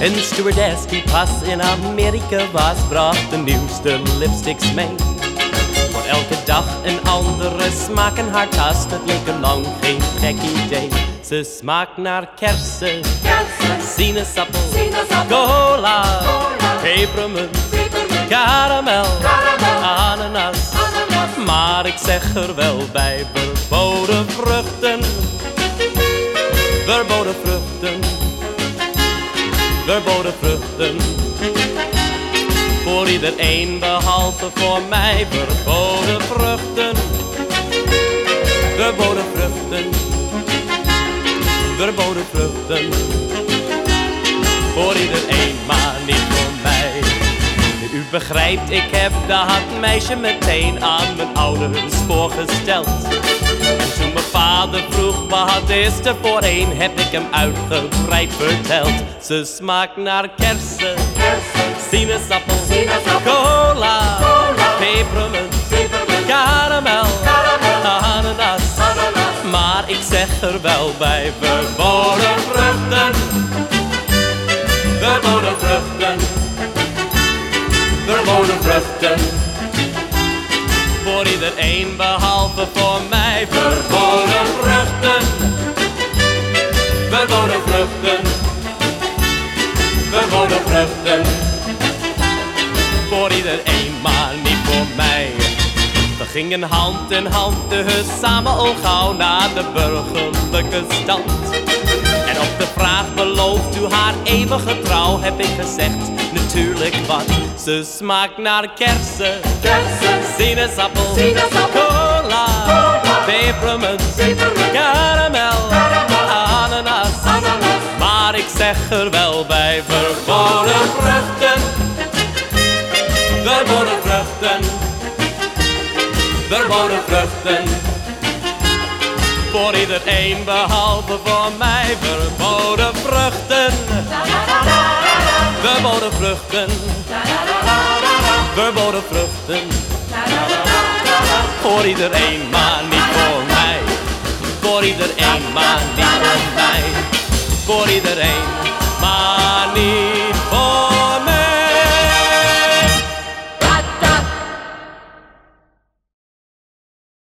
Een stewardess die pas in Amerika was, bracht de nieuwste lipsticks mee. Voor elke dag een andere smaak in haar tas, dat leek er lang geen gek idee. Ze smaakt naar kersen, sinaasappel, cola, pepermunt, karamel, ananas. Maar ik zeg er wel bij, verboden vruchten, verboden vruchten, verboden vruchten. Voor iedereen behalve voor mij, verboden vruchten, verboden vruchten, verboden vruchten. Voor iedereen, maar niet voor mij. U begrijpt, ik heb dat meisje meteen aan mijn ouders voorgesteld. En toen mijn vader vroeg wat is er voor een, heb ik hem uitgebreid verteld. Ze smaakt naar kersen, sinaasappel, cola, pepermunt, karamel, ananas. Maar ik zeg er wel bij, verboden vruchten, verboden vruchten iedereen behalve voor mij verboden vruchten. Verboden vruchten. Verboden vruchten. Voor iedereen, maar niet voor mij. We gingen hand in hand dus samen al gauw naar de burgerlijke stand. En op de vraag belooft u haar eeuwige trouw heb ik gezegd natuurlijk wat. Ze smaakt naar kersen, Kersen, sinaasappel, Sinaasappel, cola, cola, pepermunt, karamel, ananas. ananas. Maar ik zeg er wel bij, verboden vruchten, verboden vruchten, verboden vruchten. Voor iedereen behalve voor mij, verboden Voor iedereen, maar niet voor mij. Voor iedereen, maar niet voor mij. Voor iedereen, maar niet